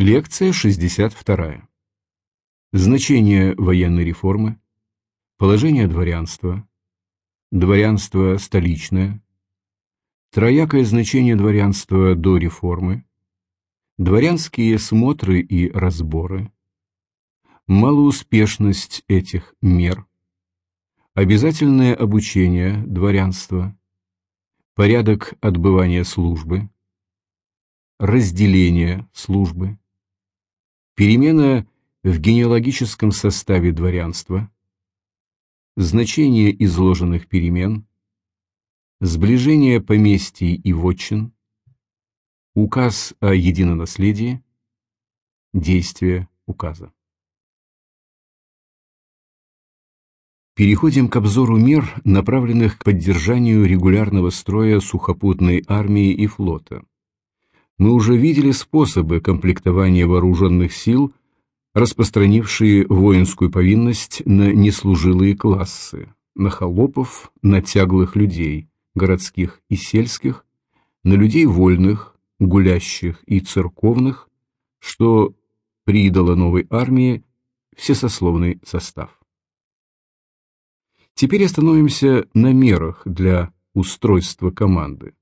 Лекция 62. Значение военной реформы. Положение дворянства. Дворянство столичное. Троякое значение дворянства до реформы. Дворянские смотры и разборы. Малоуспешность этих мер. Обязательное обучение дворянства. Порядок отбывания службы. Разделение службы Перемена в генеалогическом составе дворянства, значение изложенных перемен, сближение поместий и вотчин, указ о единонаследии, действие указа. Переходим к обзору мер, направленных к поддержанию регулярного строя сухопутной армии и флота мы уже видели способы комплектования вооруженных сил, распространившие воинскую повинность на неслужилые классы, на холопов, на тяглых людей, городских и сельских, на людей вольных, гулящих и церковных, что придало новой армии всесословный состав. Теперь остановимся на мерах для устройства команды.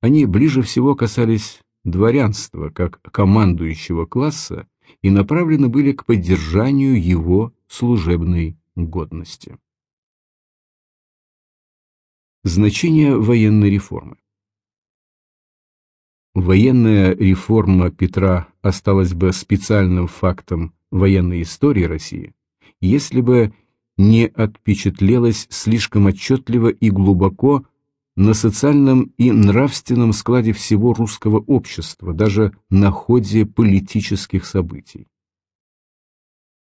Они ближе всего касались дворянства как командующего класса и направлены были к поддержанию его служебной годности. Значение военной реформы Военная реформа Петра осталась бы специальным фактом военной истории России, если бы не отпечатлелась слишком отчетливо и глубоко на социальном и нравственном складе всего русского общества, даже на ходе политических событий.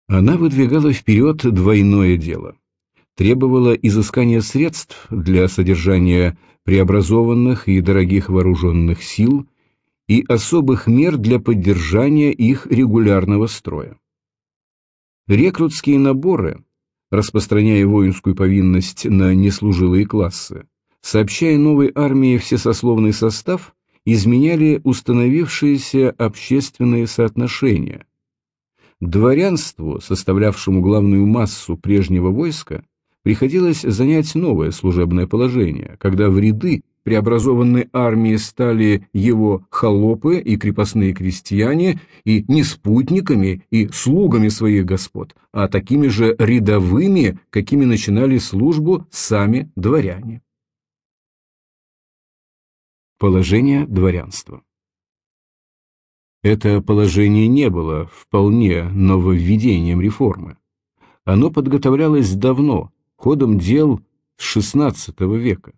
Она выдвигала вперед двойное дело. Требовала изыскания средств для содержания преобразованных и дорогих вооруженных сил и особых мер для поддержания их регулярного строя. Рекрутские наборы, распространяя воинскую повинность на неслужилые классы, сообщая новой армии всесословный состав, изменяли установившиеся общественные соотношения. Дворянству, составлявшему главную массу прежнего войска, приходилось занять новое служебное положение, когда в ряды преобразованной армии стали его холопы и крепостные крестьяне и не спутниками и слугами своих господ, а такими же рядовыми, какими начинали службу сами дворяне. Положение дворянства Это положение не было вполне нововведением реформы. Оно подготовлялось давно, ходом дел XVI века.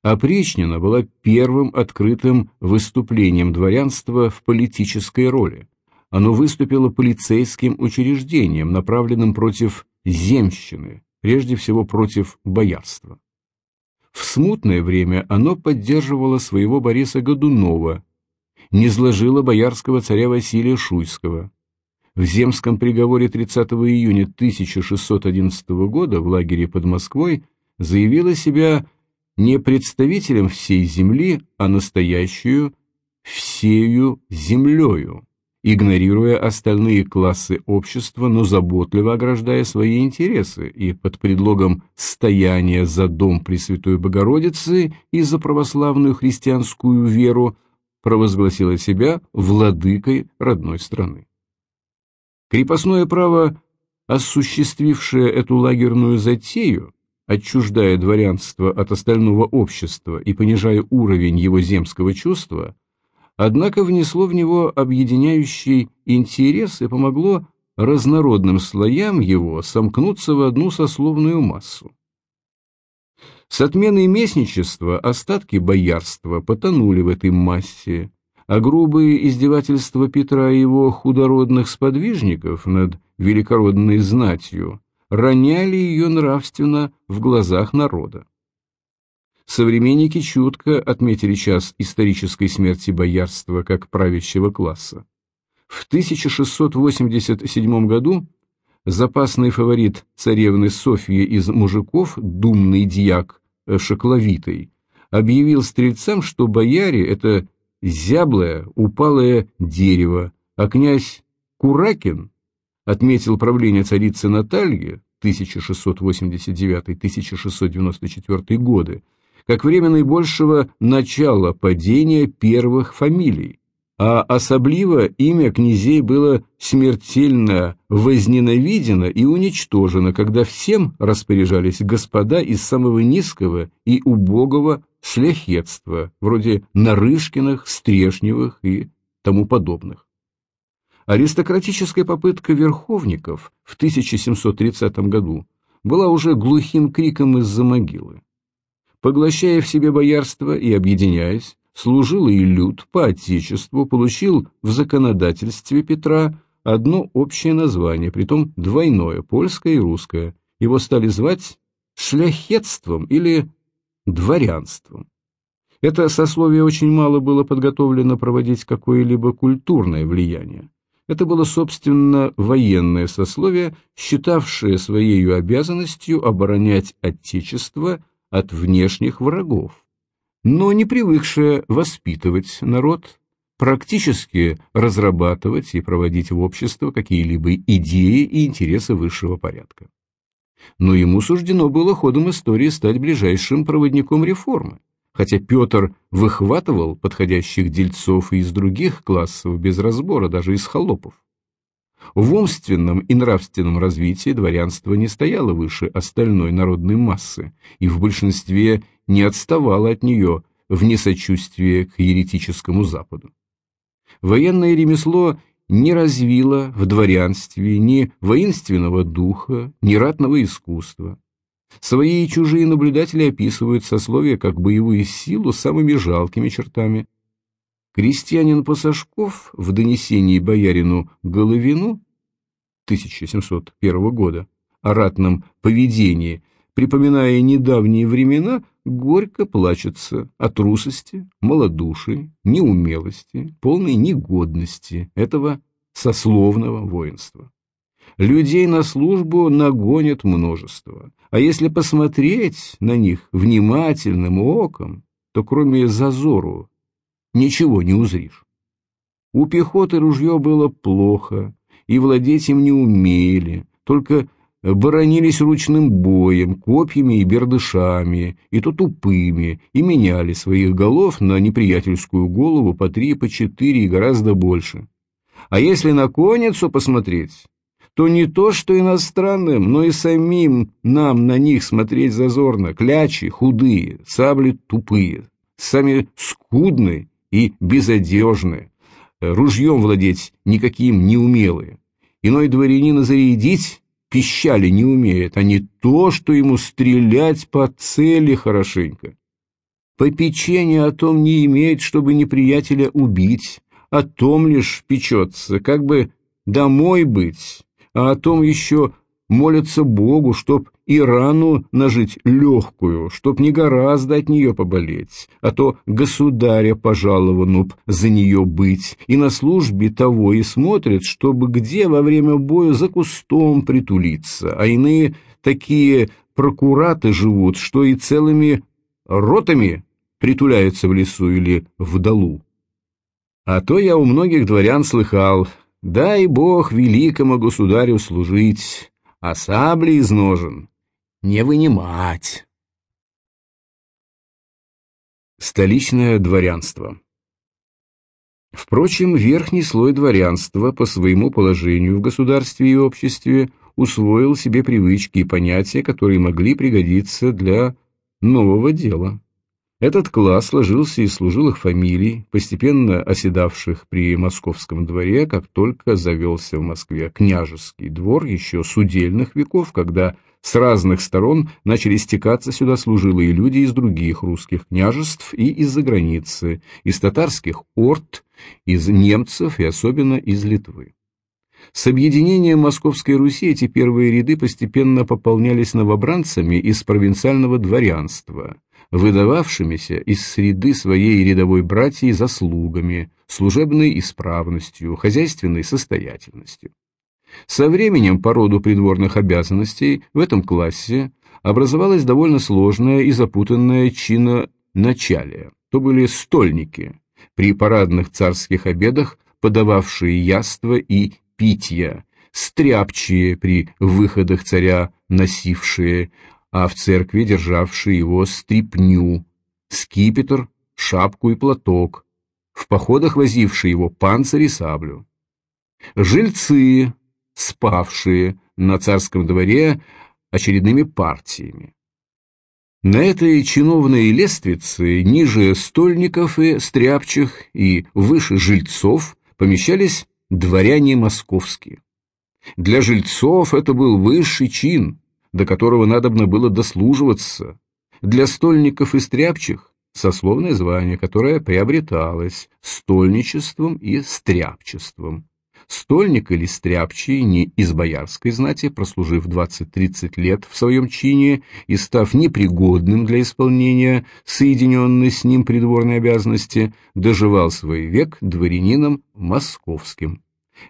Опричнина была первым открытым выступлением дворянства в политической роли. Оно выступило полицейским учреждением, направленным против земщины, прежде всего против боярства. В смутное время оно поддерживало своего Бориса Годунова, не сложило боярского царя Василия Шуйского. В земском приговоре 30 июня 1611 года в лагере под Москвой заявила себя не представителем всей земли, а настоящую всею землею игнорируя остальные классы общества, но заботливо ограждая свои интересы и под предлогом стояния за дом Пресвятой Богородицы и за православную христианскую веру провозгласила себя владыкой родной страны. Крепостное право, осуществившее эту лагерную затею, отчуждая дворянство от остального общества и понижая уровень его земского чувства, однако внесло в него объединяющий интерес и помогло разнородным слоям его сомкнуться в одну сословную массу. С отменой местничества остатки боярства потонули в этой массе, а грубые издевательства Петра и его худородных сподвижников над великородной знатью роняли ее нравственно в глазах народа. Современники чутко отметили час исторической смерти боярства как правящего класса. В 1687 году запасный фаворит царевны Софьи из мужиков, думный дьяк Шокловитый, объявил стрельцам, что бояре — это зяблое, упалое дерево, а князь Куракин отметил правление царицы Натальи 1689-1694 годы как время наибольшего начала падения первых фамилий, а особливо имя князей было смертельно возненавидено и уничтожено, когда всем распоряжались господа из самого низкого и убогого шляхетства, вроде Нарышкиных, Стрешневых и тому подобных. Аристократическая попытка верховников в 1730 году была уже глухим криком из-за могилы. Поглощая в себе боярство и объединяясь, служилый люд по отечеству получил в законодательстве Петра одно общее название, притом двойное, польское и русское. Его стали звать шляхетством или дворянством. Это сословие очень мало было подготовлено проводить какое-либо культурное влияние. Это было, собственно, военное сословие, считавшее своей обязанностью оборонять Отечество от внешних врагов, но не привыкшее воспитывать народ, практически разрабатывать и проводить в общество какие-либо идеи и интересы высшего порядка. Но ему суждено было ходом истории стать ближайшим проводником реформы, хотя Петр выхватывал подходящих дельцов и из других классов без разбора, даже из холопов. В умственном и нравственном развитии дворянство не стояло выше остальной народной массы и в большинстве не отставало от нее в несочувствии к еретическому Западу. Военное ремесло не развило в дворянстве ни воинственного духа, ни ратного искусства. Свои и чужие наблюдатели описывают сословие как боевую силу самыми жалкими чертами. Крестьянин Пасашков в донесении боярину Головину 1701 года о ратном поведении, припоминая недавние времена, горько плачется о трусости, малодушии, неумелости, полной негодности этого сословного воинства. Людей на службу нагонят множество, а если посмотреть на них внимательным оком, то кроме зазору ничего не узришь. У пехоты ружье было плохо, и владеть им не умели, только боронились ручным боем, копьями и бердышами, и то тупыми, и меняли своих голов на неприятельскую голову по три, по четыре и гораздо больше. А если на конницу посмотреть, то не то что иностранным, но и самим нам на них смотреть зазорно, клячи худые, сабли тупые, сами скудные и безодежные, ружьем владеть никаким не умелые. Иной дворянина зарядить пищали не умеет, а не то, что ему стрелять по цели хорошенько. Попечение о том не имеет, чтобы неприятеля убить, о том лишь печется, как бы домой быть, а о том еще молятся Богу, чтоб и рану нажить легкую, чтоб не гораздо от нее поболеть, а то государя пожаловану б за нее быть, и на службе того и смотрят, чтобы где во время боя за кустом притулиться, а иные такие прокураты живут, что и целыми ротами притуляются в лесу или в долу. А то я у многих дворян слыхал, дай Бог великому государю служить, а сабли из ножен не вынимать. Столичное дворянство Впрочем, верхний слой дворянства по своему положению в государстве и обществе усвоил себе привычки и понятия, которые могли пригодиться для нового дела. Этот класс сложился из служилых фамилий, постепенно оседавших при московском дворе, как только завелся в Москве княжеский двор еще с удельных веков, когда с разных сторон начали стекаться сюда служилые люди из других русских княжеств и из-за границы, из татарских орд, из немцев и особенно из Литвы. С объединением Московской Руси эти первые ряды постепенно пополнялись новобранцами из провинциального дворянства – выдававшимися из среды своей рядовой братьей заслугами, служебной исправностью, хозяйственной состоятельностью. Со временем по роду придворных обязанностей в этом классе образовалось довольно сложное и запутанное чиноначалие. То были стольники, при парадных царских обедах подававшие яства и питья, стряпчие при выходах царя носившие, а в церкви державшие его стрипню, скипетр, шапку и платок, в походах возившие его панцирь и саблю. Жильцы, спавшие на царском дворе очередными партиями. На этой чиновной лествице ниже стольников и стряпчих и выше жильцов помещались дворяне московские. Для жильцов это был высший чин, до которого надобно было дослуживаться. Для стольников и стряпчих – сословное звание, которое приобреталось стольничеством и стряпчеством. Стольник или стряпчий не из боярской знати, прослужив 20-30 лет в своем чине и став непригодным для исполнения соединенной с ним придворной обязанности, доживал свой век дворянином московским.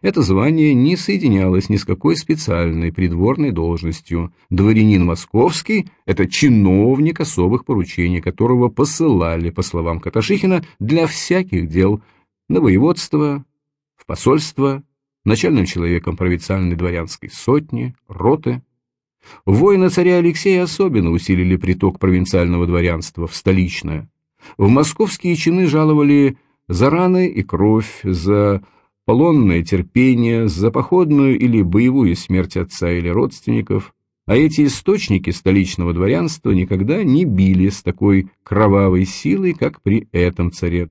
Это звание не соединялось ни с какой специальной придворной должностью. Дворянин московский – это чиновник особых поручений, которого посылали, по словам Каташихина, для всяких дел на воеводство, в посольство, начальным человеком провинциальной дворянской сотни, роты. Воины царя Алексея особенно усилили приток провинциального дворянства в столичное. В московские чины жаловали за раны и кровь, за полонное терпение, за походную или боевую смерть отца или родственников, а эти источники столичного дворянства никогда не били с такой кровавой силой, как при этом царе.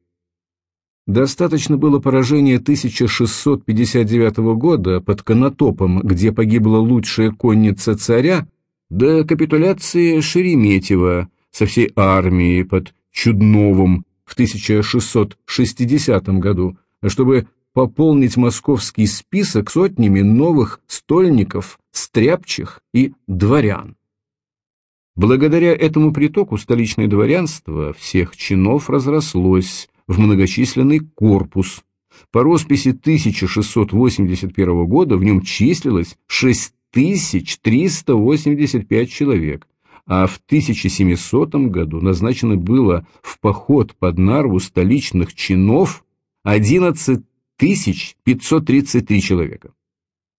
Достаточно было поражения 1659 года под Конотопом, где погибла лучшая конница царя, до капитуляции Шереметьева со всей армией под Чудновым в 1660 году, чтобы пополнить московский список сотнями новых стольников, стряпчих и дворян. Благодаря этому притоку столичное дворянство всех чинов разрослось, в многочисленный корпус. По росписи 1681 года в нем числилось 6385 человек, а в 1700 году назначено было в поход под Нарву столичных чинов 11 533 человека.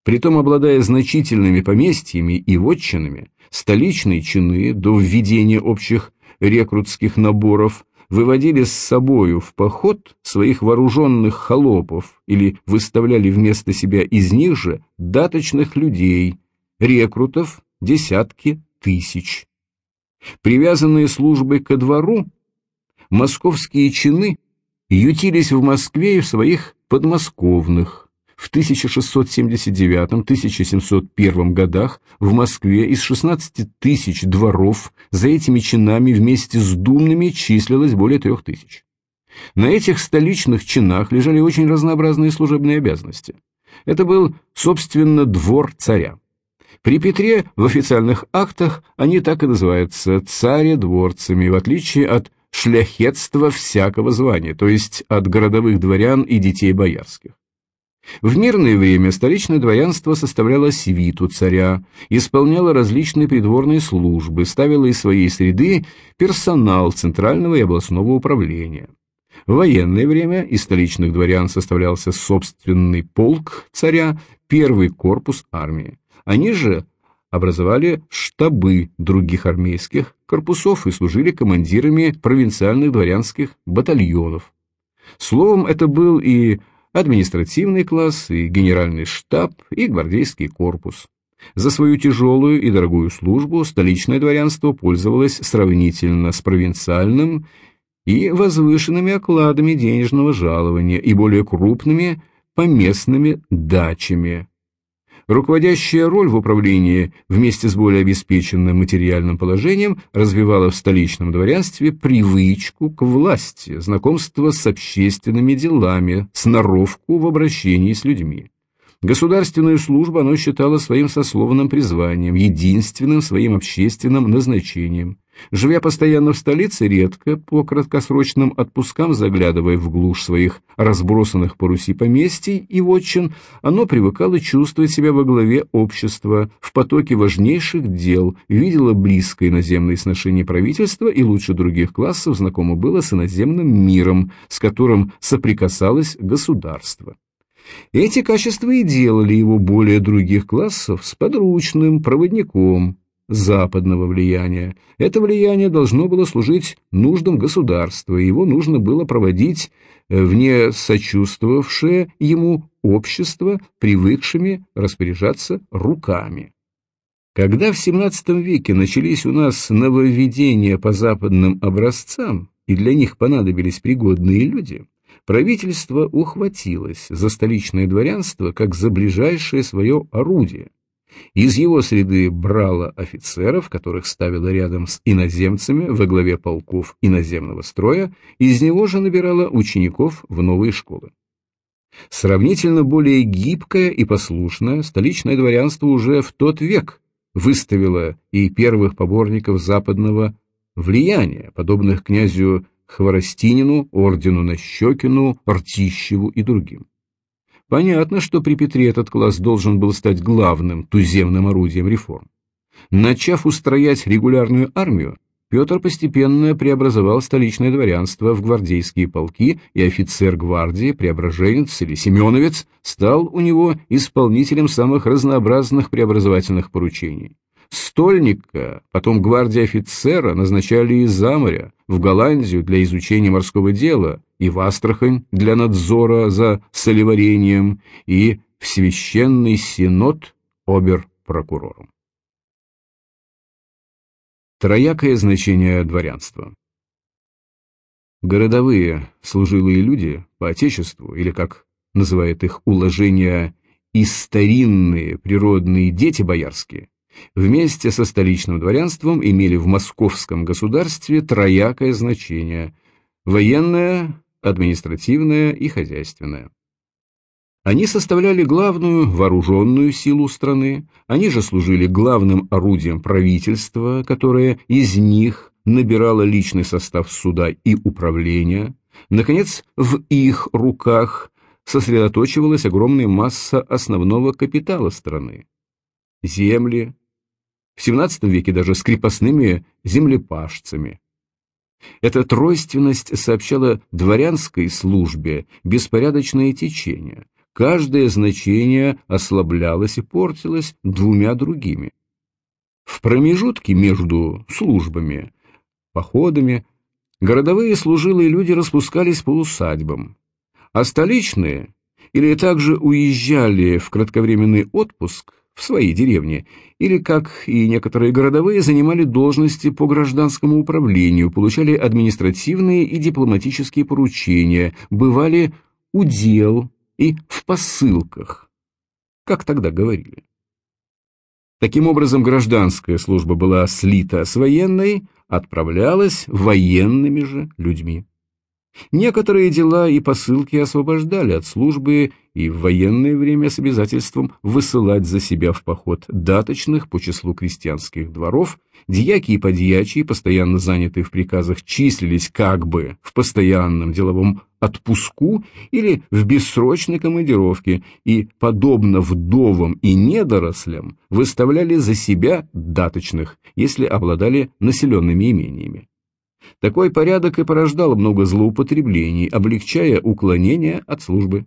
Притом, обладая значительными поместьями и вотчинами, столичные чины до введения общих рекрутских наборов выводили с собою в поход своих вооруженных холопов или выставляли вместо себя из них же даточных людей, рекрутов десятки тысяч. Привязанные службой ко двору, московские чины ютились в Москве и в своих подмосковных, в 1679-1701 годах в Москве из 16 тысяч дворов за этими чинами вместе с думными числилось более трех тысяч. На этих столичных чинах лежали очень разнообразные служебные обязанности. Это был, собственно, двор царя. При Петре в официальных актах они так и называются царе-дворцами, в отличие от шляхетства всякого звания, то есть от городовых дворян и детей боярских. В мирное время столичное дворянство составляло свиту царя, исполняло различные придворные службы, ставило из своей среды персонал центрального и областного управления. В военное время из столичных дворян составлялся собственный полк царя, первый корпус армии. Они же образовали штабы других армейских корпусов и служили командирами провинциальных дворянских батальонов. Словом, это был и административный класс, и генеральный штаб, и гвардейский корпус. За свою тяжелую и дорогую службу столичное дворянство пользовалось сравнительно с провинциальным и возвышенными окладами денежного жалования и более крупными поместными дачами. Руководящая роль в управлении вместе с более обеспеченным материальным положением развивала в столичном дворянстве привычку к власти, знакомство с общественными делами, сноровку в обращении с людьми. Государственную службу оно считало своим сословным призванием, единственным своим общественным назначением. Живя постоянно в столице, редко по краткосрочным отпускам заглядывая в глушь своих разбросанных по Руси поместий и вотчин, оно привыкало чувствовать себя во главе общества, в потоке важнейших дел, видело близкое иноземное сношение правительства и лучше других классов знакомо было с иноземным миром, с которым соприкасалось государство. Эти качества и делали его более других классов с подручным проводником западного влияния. Это влияние должно было служить нуждам государства, и его нужно было проводить э, вне сочувствовавшее ему общество, привыкшими распоряжаться руками. Когда в XVII веке начались у нас нововведения по западным образцам, и для них понадобились пригодные люди, правительство ухватилось за столичное дворянство как за ближайшее свое орудие. Из его среды брало офицеров, которых ставило рядом с иноземцами во главе полков иноземного строя, из него же набирало учеников в новые школы. Сравнительно более гибкое и послушное столичное дворянство уже в тот век выставило и первых поборников западного влияния, подобных князю Хворостинину, ордену Нащекину, Ртищеву и другим. Понятно, что при Петре этот класс должен был стать главным туземным орудием реформ. Начав устроять регулярную армию, Петр постепенно преобразовал столичное дворянство в гвардейские полки, и офицер гвардии, преображенец или семеновец, стал у него исполнителем самых разнообразных преобразовательных поручений. Стольника, потом гвардии офицера назначали из за моря, в Голландию для изучения морского дела, и в Астрахань для надзора за солеварением, и в священный синод обер-прокурором. Троякое значение дворянства Городовые, служилые люди по отечеству, или, как называет их уложение, и старинные природные дети боярские, вместе со столичным дворянством имели в московском государстве троякое значение – военное, административное и хозяйственное. Они составляли главную вооруженную силу страны, они же служили главным орудием правительства, которое из них набирало личный состав суда и управления. Наконец, в их руках сосредоточивалась огромная масса основного капитала страны. Земли, в XVII веке даже с крепостными землепашцами. Эта тройственность сообщала дворянской службе беспорядочное течение. Каждое значение ослаблялось и портилось двумя другими. В промежутке между службами, походами, городовые служилые люди распускались по усадьбам, а столичные или также уезжали в кратковременный отпуск в своей деревне, или, как и некоторые городовые, занимали должности по гражданскому управлению, получали административные и дипломатические поручения, бывали удел и в посылках, как тогда говорили. Таким образом, гражданская служба была слита с военной, отправлялась военными же людьми. Некоторые дела и посылки освобождали от службы и в военное время с обязательством высылать за себя в поход даточных по числу крестьянских дворов, дьяки и подьячие, постоянно занятые в приказах, числились как бы в постоянном деловом отпуску или в бессрочной командировке и, подобно вдовам и недорослям, выставляли за себя даточных, если обладали населенными имениями. Такой порядок и порождал много злоупотреблений, облегчая уклонение от службы.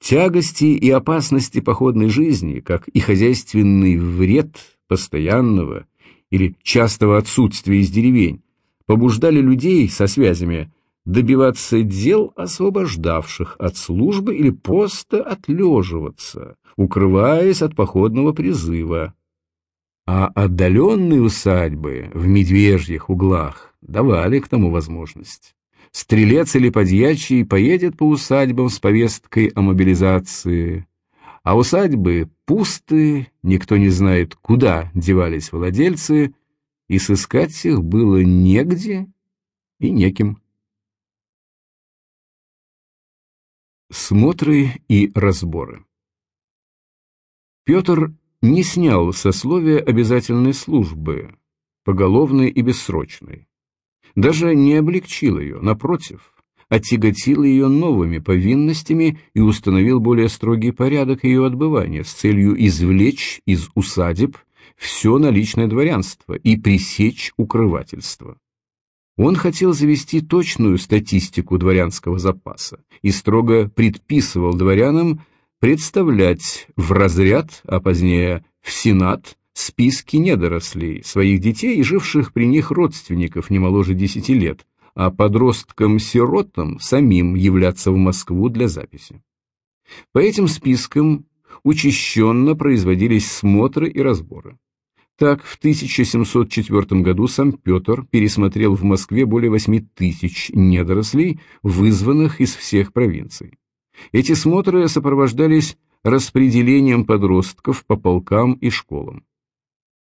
Тягости и опасности походной жизни, как и хозяйственный вред постоянного или частого отсутствия из деревень, побуждали людей со связями добиваться дел, освобождавших от службы или просто отлеживаться, укрываясь от походного призыва. А отдаленные усадьбы в медвежьих углах давали к тому возможность. Стрелец или подьячий поедет по усадьбам с повесткой о мобилизации, а усадьбы пусты, никто не знает, куда девались владельцы, и сыскать их было негде и неким. Смотры и разборы Петр не снял сословия обязательной службы, поголовной и бессрочной даже не облегчил ее, напротив, оттяготил ее новыми повинностями и установил более строгий порядок ее отбывания с целью извлечь из усадеб все наличное дворянство и пресечь укрывательство. Он хотел завести точную статистику дворянского запаса и строго предписывал дворянам представлять в разряд, а позднее в Сенат, списки недорослей, своих детей и живших при них родственников не моложе десяти лет, а подросткам-сиротам самим являться в Москву для записи. По этим спискам учащенно производились смотры и разборы. Так, в 1704 году сам Петр пересмотрел в Москве более 8 тысяч недорослей, вызванных из всех провинций. Эти смотры сопровождались распределением подростков по полкам и школам.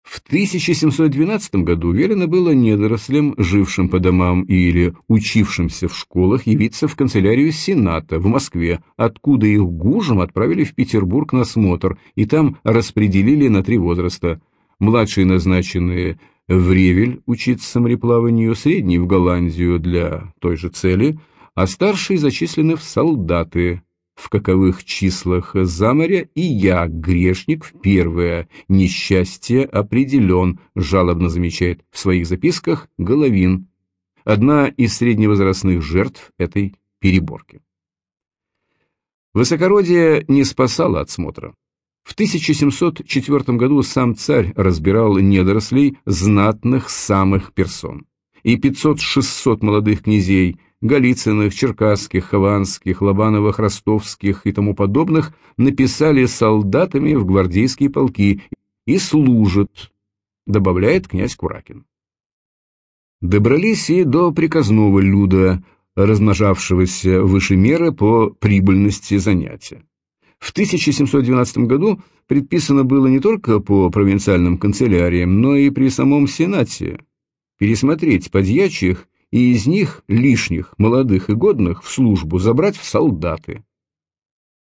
В 1712 году велено было недорослям, жившим по домам или учившимся в школах, явиться в канцелярию Сената в Москве, откуда их гужем отправили в Петербург на смотр и там распределили на три возраста – младшие назначены в Ревель учиться мореплаванию, средний в Голландию для той же цели, а старшие зачислены в солдаты, в каковых числах за моря и я, грешник, в первое несчастье определен, жалобно замечает в своих записках Головин, одна из средневозрастных жертв этой переборки. Высокородие не спасало от смотра. В 1704 году сам царь разбирал недорослей знатных самых персон. И 500-600 молодых князей, Голицыных, Черкасских, Хованских, Лобановых, Ростовских и тому подобных написали солдатами в гвардейские полки и служат, добавляет князь Куракин. Добрались и до приказного люда, размножавшегося выше меры по прибыльности занятия. В 1712 году предписано было не только по провинциальным канцеляриям, но и при самом Сенате пересмотреть подьячих и из них лишних, молодых и годных, в службу забрать в солдаты.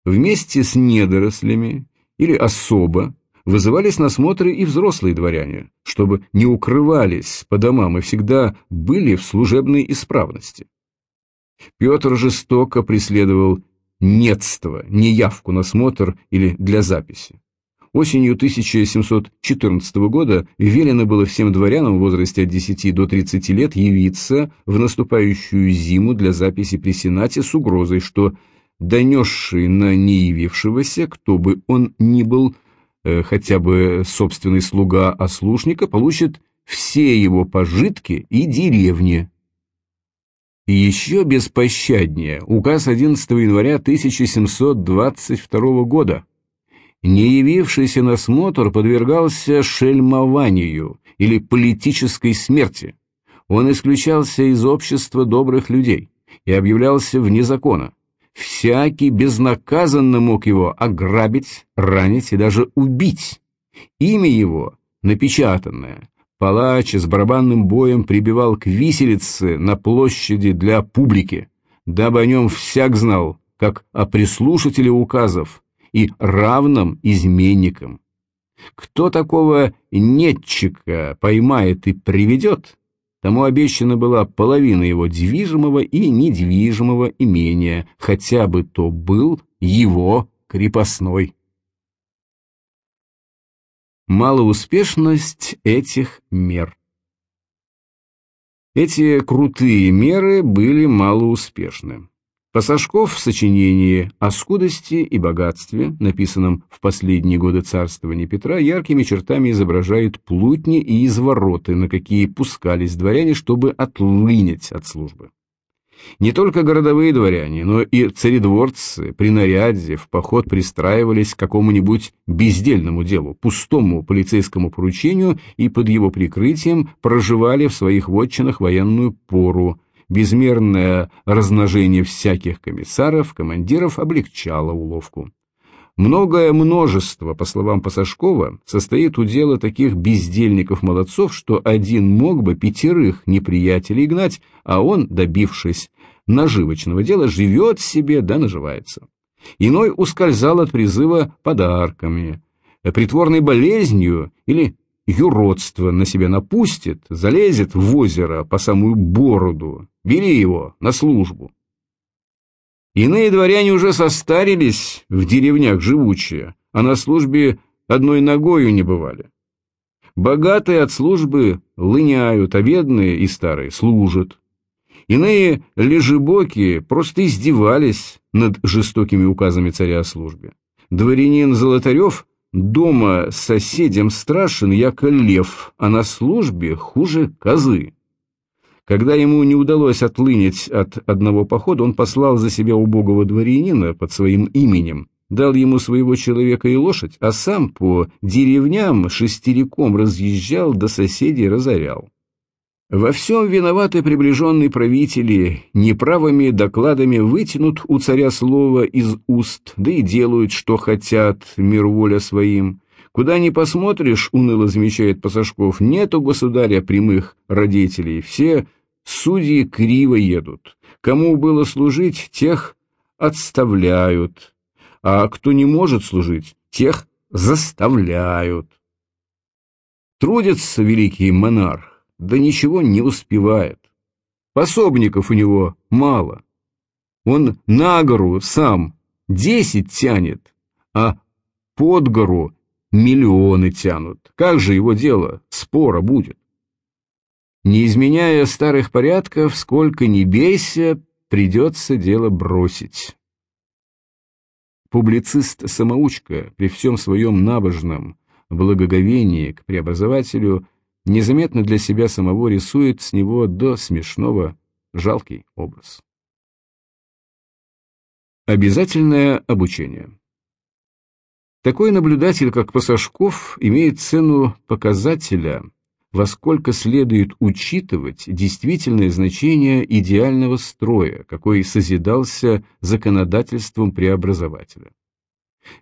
Вместе с недорослями или особо вызывались на смотры и взрослые дворяне, чтобы не укрывались по домам и всегда были в служебной исправности. Петр жестоко преследовал нетство, неявку на смотр или для записи. Осенью 1714 года велено было всем дворянам в возрасте от 10 до 30 лет явиться в наступающую зиму для записи при Сенате с угрозой, что донесший на неявившегося, кто бы он ни был, э, хотя бы собственный слуга ослушника, получит все его пожитки и деревни, еще беспощаднее указ 11 января 1722 года. Не явившийся на смотр подвергался шельмованию или политической смерти. Он исключался из общества добрых людей и объявлялся вне закона. Всякий безнаказанно мог его ограбить, ранить и даже убить. Имя его, напечатанное, Палач с барабанным боем прибивал к виселице на площади для публики, дабы о нем всяк знал, как о прислушателе указов и равном изменникам. Кто такого нетчика поймает и приведет, тому обещана была половина его движимого и недвижимого имения, хотя бы то был его крепостной малоуспешность этих мер. Эти крутые меры были малоуспешны. Пасашков в сочинении о скудости и богатстве, написанном в последние годы царствования Петра, яркими чертами изображает плутни и извороты, на какие пускались дворяне, чтобы отлынять от службы. Не только городовые дворяне, но и царедворцы при наряде в поход пристраивались к какому-нибудь бездельному делу, пустому полицейскому поручению и под его прикрытием проживали в своих вотчинах военную пору. Безмерное размножение всяких комиссаров, командиров облегчало уловку. Многое множество, по словам Пасашкова, состоит у дела таких бездельников-молодцов, что один мог бы пятерых неприятелей гнать, а он, добившись наживочного дела, живет себе да наживается. Иной ускользал от призыва подарками, притворной болезнью или юродство на себя напустит, залезет в озеро по самую бороду, бери его на службу. Иные дворяне уже состарились, в деревнях живучие, а на службе одной ногою не бывали. Богатые от службы лыняют, а бедные и старые служат. Иные лежебоки просто издевались над жестокими указами царя о службе. Дворянин Золотарев дома соседям страшен, яко лев, а на службе хуже козы. Когда ему не удалось отлынять от одного похода, он послал за себя убогого дворянина под своим именем, дал ему своего человека и лошадь, а сам по деревням шестериком разъезжал, до соседей разорял. Во всем виноваты приближенные правители, неправыми докладами вытянут у царя слово из уст, да и делают, что хотят, мир воля своим. Куда ни посмотришь, уныло замечает Пасашков, нету государя прямых родителей, все судьи криво едут. Кому было служить, тех отставляют а кто не может служить, тех заставляют. Трудится великий монарх, да ничего не успевает. Пособников у него мало. Он на гору сам десять тянет, а под гору миллионы тянут. Как же его дело, спора будет. Не изменяя старых порядков, сколько ни бейся, придется дело бросить. Публицист-самоучка при всем своем набожном благоговении к преобразователю незаметно для себя самого рисует с него до смешного жалкий образ. Обязательное обучение Такой наблюдатель, как Пасашков, имеет цену показателя – во сколько следует учитывать действительное значение идеального строя, какой созидался законодательством преобразователя.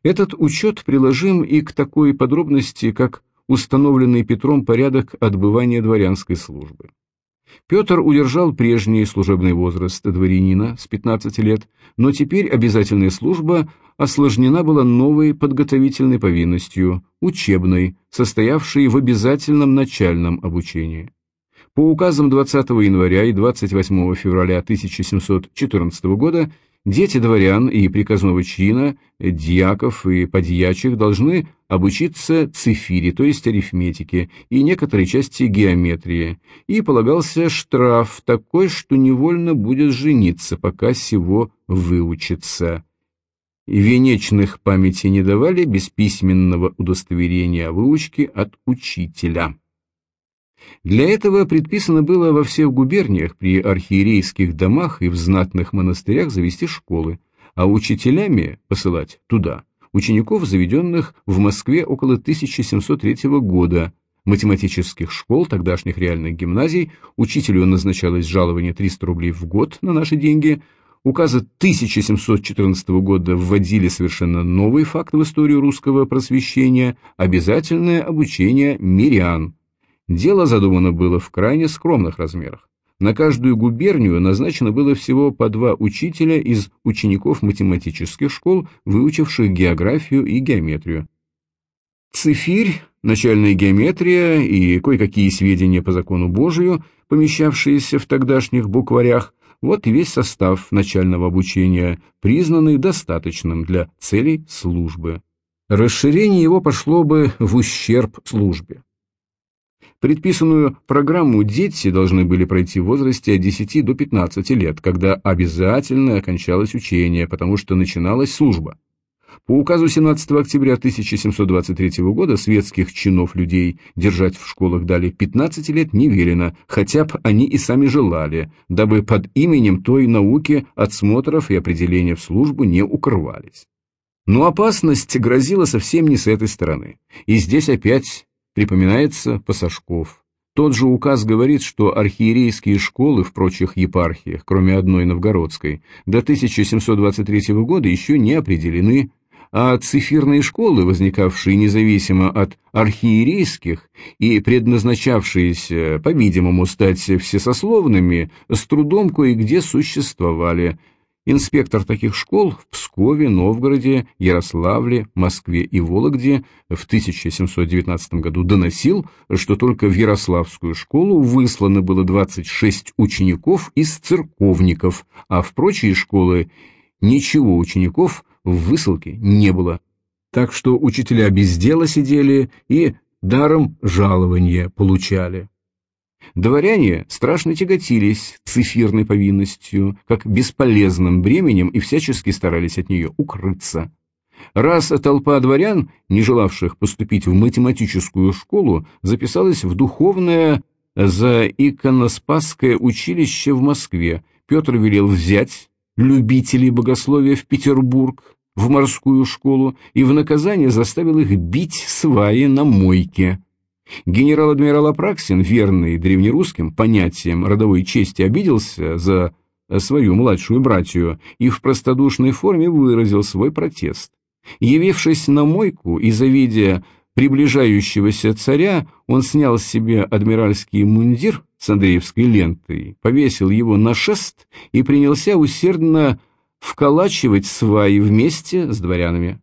Этот учет приложим и к такой подробности, как установленный Петром порядок отбывания дворянской службы. Петр удержал прежний служебный возраст дворянина с 15 лет, но теперь обязательная служба осложнена была новой подготовительной повинностью, учебной, состоявшей в обязательном начальном обучении. По указам 20 января и 28 февраля 1714 года Дети дворян и приказного чина, дьяков и подьячих должны обучиться цифире, то есть арифметике, и некоторой части геометрии, и полагался штраф такой, что невольно будет жениться, пока сего выучится. Венечных памяти не давали без письменного удостоверения о выучке от учителя. Для этого предписано было во всех губерниях при архиерейских домах и в знатных монастырях завести школы, а учителями посылать туда учеников, заведенных в Москве около 1703 года, математических школ, тогдашних реальных гимназий, учителю назначалось жалование 300 рублей в год на наши деньги, Указы 1714 года вводили совершенно новый факт в историю русского просвещения – обязательное обучение мирян, Дело задумано было в крайне скромных размерах. На каждую губернию назначено было всего по два учителя из учеников математических школ, выучивших географию и геометрию. Цифирь, начальная геометрия и кое-какие сведения по закону Божию, помещавшиеся в тогдашних букварях, вот и весь состав начального обучения, признанный достаточным для целей службы. Расширение его пошло бы в ущерб службе. Предписанную программу дети должны были пройти в возрасте от 10 до 15 лет, когда обязательно окончалось учение, потому что начиналась служба. По указу 17 октября 1723 года светских чинов людей держать в школах дали 15 лет не хотя бы они и сами желали, дабы под именем той науки от смотров и определения в службу не укрывались. Но опасность грозила совсем не с этой стороны. И здесь опять Припоминается Пасашков. Тот же указ говорит, что архиерейские школы в прочих епархиях, кроме одной новгородской, до 1723 года еще не определены, а цифирные школы, возникавшие независимо от архиерейских и предназначавшиеся, по-видимому, стать всесословными, с трудом кое-где существовали – Инспектор таких школ в Пскове, Новгороде, Ярославле, Москве и Вологде в 1719 году доносил, что только в Ярославскую школу выслано было 26 учеников из церковников, а в прочие школы ничего учеников в высылке не было. Так что учителя без дела сидели и даром жалования получали. Дворяне страшно тяготились цифирной повинностью, как бесполезным бременем и всячески старались от нее укрыться. Раз толпа дворян, не желавших поступить в математическую школу, записалась в духовное за иконоспасское училище в Москве, Петр велел взять любителей богословия в Петербург, в морскую школу, и в наказание заставил их бить сваи на мойке. Генерал-адмирал Апраксин, верный древнерусским понятиям родовой чести, обиделся за свою младшую братью и в простодушной форме выразил свой протест. Явившись на мойку и завидя приближающегося царя, он снял себе адмиральский мундир с Андреевской лентой, повесил его на шест и принялся усердно вколачивать сваи вместе с дворянами.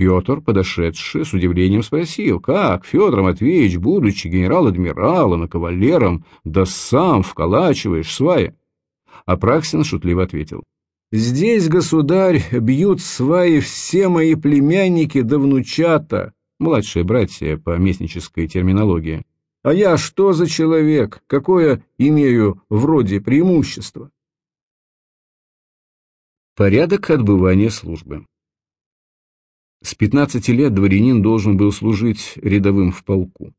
Петр, подошедший, с удивлением спросил, как Федор Матвеевич, будучи генерал-адмиралом и кавалером, да сам вколачиваешь сваи? Апраксин шутливо ответил, «Здесь, государь, бьют сваи все мои племянники да внучата, младшие братья по местнической терминологии. А я что за человек, какое имею вроде преимущество?» Порядок отбывания службы с 15 лет дворянин должен был служить рядовым в полку.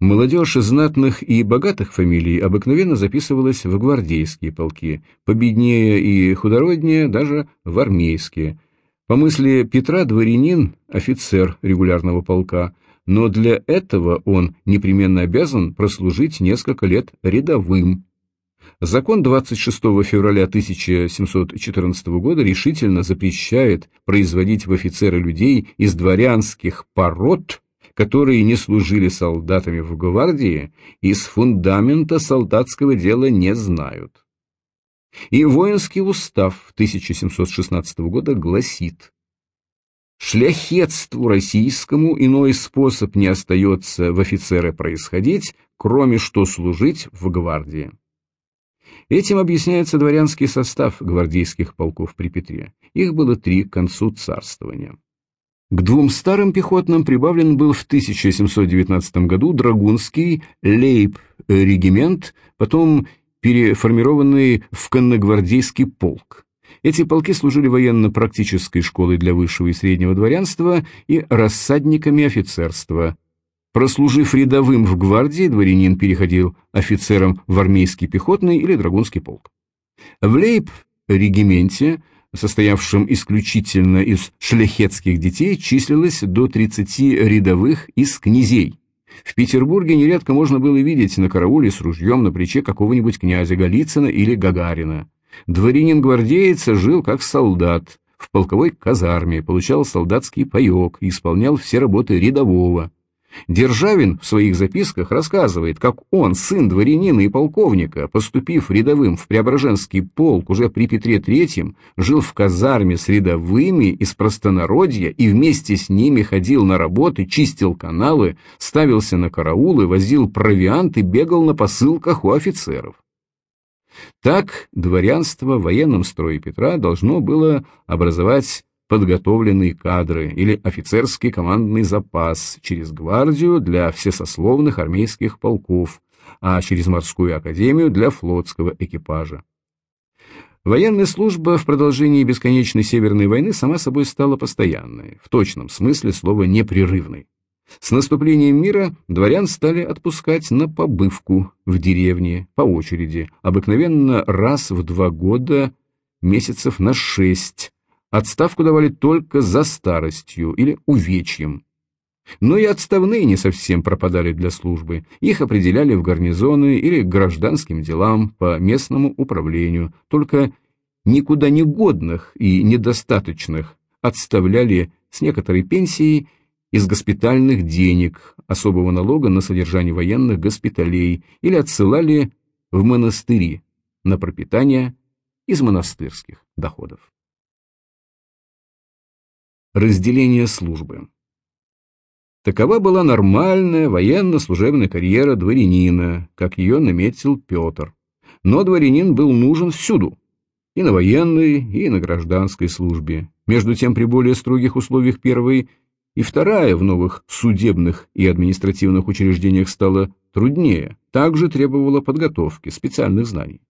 Молодежь знатных и богатых фамилий обыкновенно записывалась в гвардейские полки, победнее и худороднее даже в армейские. По мысли Петра дворянин – офицер регулярного полка, но для этого он непременно обязан прослужить несколько лет рядовым Закон 26 февраля 1714 года решительно запрещает производить в офицеры людей из дворянских пород, которые не служили солдатами в гвардии и с фундамента солдатского дела не знают. И воинский устав 1716 года гласит «Шляхетству российскому иной способ не остается в офицеры происходить, кроме что служить в гвардии». Этим объясняется дворянский состав гвардейских полков при Петре. Их было три к концу царствования. К двум старым пехотным прибавлен был в 1719 году драгунский лейб-регимент, потом переформированный в конногвардейский полк. Эти полки служили военно-практической школой для высшего и среднего дворянства и рассадниками офицерства, Прослужив рядовым в гвардии, дворянин переходил офицером в армейский пехотный или драгунский полк. В лейб-регименте, состоявшем исключительно из шляхетских детей, числилось до 30 рядовых из князей. В Петербурге нередко можно было видеть на карауле с ружьем на плече какого-нибудь князя Голицына или Гагарина. Дворянин-гвардеец жил как солдат, в полковой казарме, получал солдатский паек и исполнял все работы рядового. Державин в своих записках рассказывает, как он, сын дворянина и полковника, поступив рядовым в Преображенский полк уже при Петре III, жил в казарме с рядовыми из простонародья и вместе с ними ходил на работы, чистил каналы, ставился на караулы, возил провиант и бегал на посылках у офицеров. Так дворянство в военном строе Петра должно было образовать подготовленные кадры или офицерский командный запас через гвардию для всесословных армейских полков, а через морскую академию для флотского экипажа. Военная служба в продолжении бесконечной Северной войны сама собой стала постоянной, в точном смысле слова непрерывной. С наступлением мира дворян стали отпускать на побывку в деревне по очереди, обыкновенно раз в два года, месяцев на шесть, Отставку давали только за старостью или увечьем. Но и отставные не совсем пропадали для службы. Их определяли в гарнизоны или гражданским делам по местному управлению, только никуда не годных и недостаточных отставляли с некоторой пенсией из госпитальных денег, особого налога на содержание военных госпиталей или отсылали в монастыри на пропитание из монастырских доходов. Разделение службы. Такова была нормальная военно-служебная карьера дворянина, как ее наметил Петр. Но дворянин был нужен всюду, и на военной, и на гражданской службе. Между тем, при более строгих условиях первой и вторая в новых судебных и административных учреждениях стала труднее, также требовала подготовки, специальных знаний.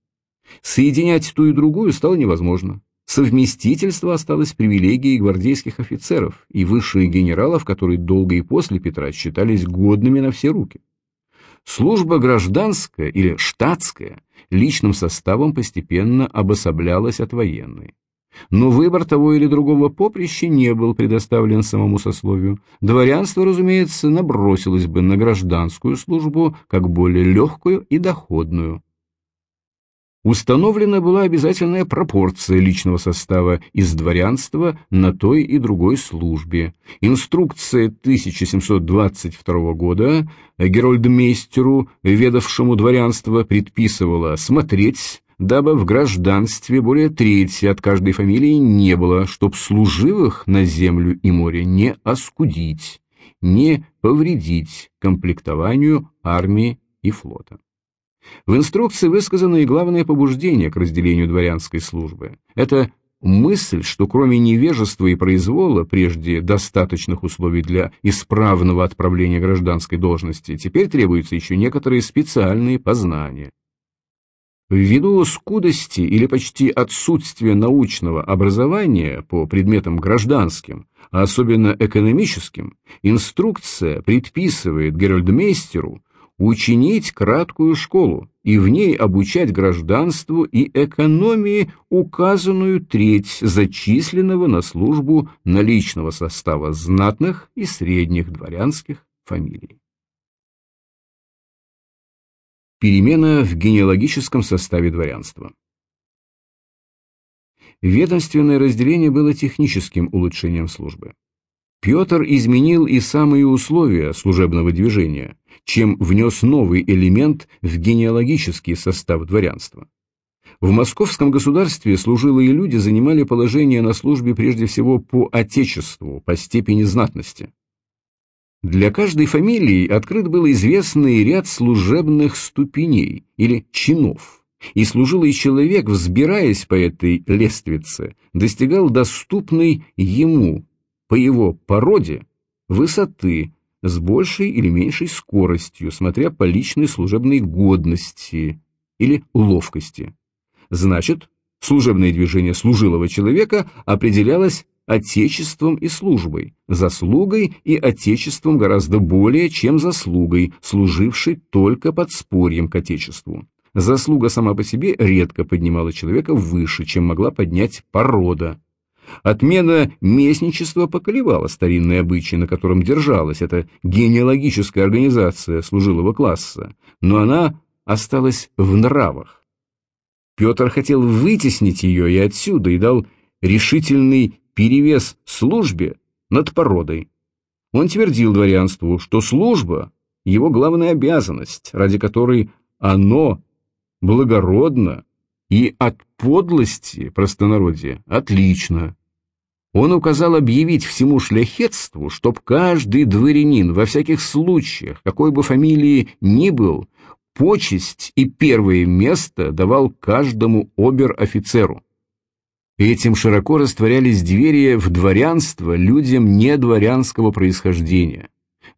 Соединять ту и другую стало невозможно. Совместительство осталось привилегией гвардейских офицеров и высших генералов, которые долго и после Петра считались годными на все руки. Служба гражданская или штатская личным составом постепенно обособлялась от военной. Но выбор того или другого поприща не был предоставлен самому сословию. Дворянство, разумеется, набросилось бы на гражданскую службу как более легкую и доходную. Установлена была обязательная пропорция личного состава из дворянства на той и другой службе. Инструкция 1722 года Герольдмейстеру, ведавшему дворянство, предписывала смотреть дабы в гражданстве более трети от каждой фамилии не было, чтоб служивых на землю и море не оскудить, не повредить комплектованию армии и флота. В инструкции высказано и главное побуждение к разделению дворянской службы. Это мысль, что кроме невежества и произвола, прежде достаточных условий для исправного отправления гражданской должности, теперь требуются еще некоторые специальные познания. Ввиду скудости или почти отсутствия научного образования по предметам гражданским, а особенно экономическим, инструкция предписывает Геральдмейстеру учинить краткую школу и в ней обучать гражданству и экономии указанную треть зачисленного на службу наличного состава знатных и средних дворянских фамилий. Перемена в генеалогическом составе дворянства. Ведомственное разделение было техническим улучшением службы. Петр изменил и самые условия служебного движения, чем внес новый элемент в генеалогический состав дворянства. В московском государстве служилые люди занимали положение на службе прежде всего по отечеству, по степени знатности. Для каждой фамилии открыт был известный ряд служебных ступеней или чинов, и служилый человек, взбираясь по этой лествице, достигал доступной ему, по его породе, высоты с большей или меньшей скоростью, смотря по личной служебной годности или ловкости. Значит, служебное движение служилого человека определялось отечеством и службой, заслугой и отечеством гораздо более, чем заслугой, служившей только подспорьем к отечеству. Заслуга сама по себе редко поднимала человека выше, чем могла поднять порода. Отмена местничества поколебала старинные обычаи, на котором держалась эта генеалогическая организация служилого класса, но она осталась в нравах. Петр хотел вытеснить ее и отсюда, и дал решительный перевес службе над породой. Он твердил дворянству, что служба – его главная обязанность, ради которой оно благородно и от подлости простонародья отлично. Он указал объявить всему шляхетству, чтоб каждый дворянин во всяких случаях, какой бы фамилии ни был, почесть и первое место давал каждому обер-офицеру. Этим широко растворялись двери в дворянство людям недворянского происхождения.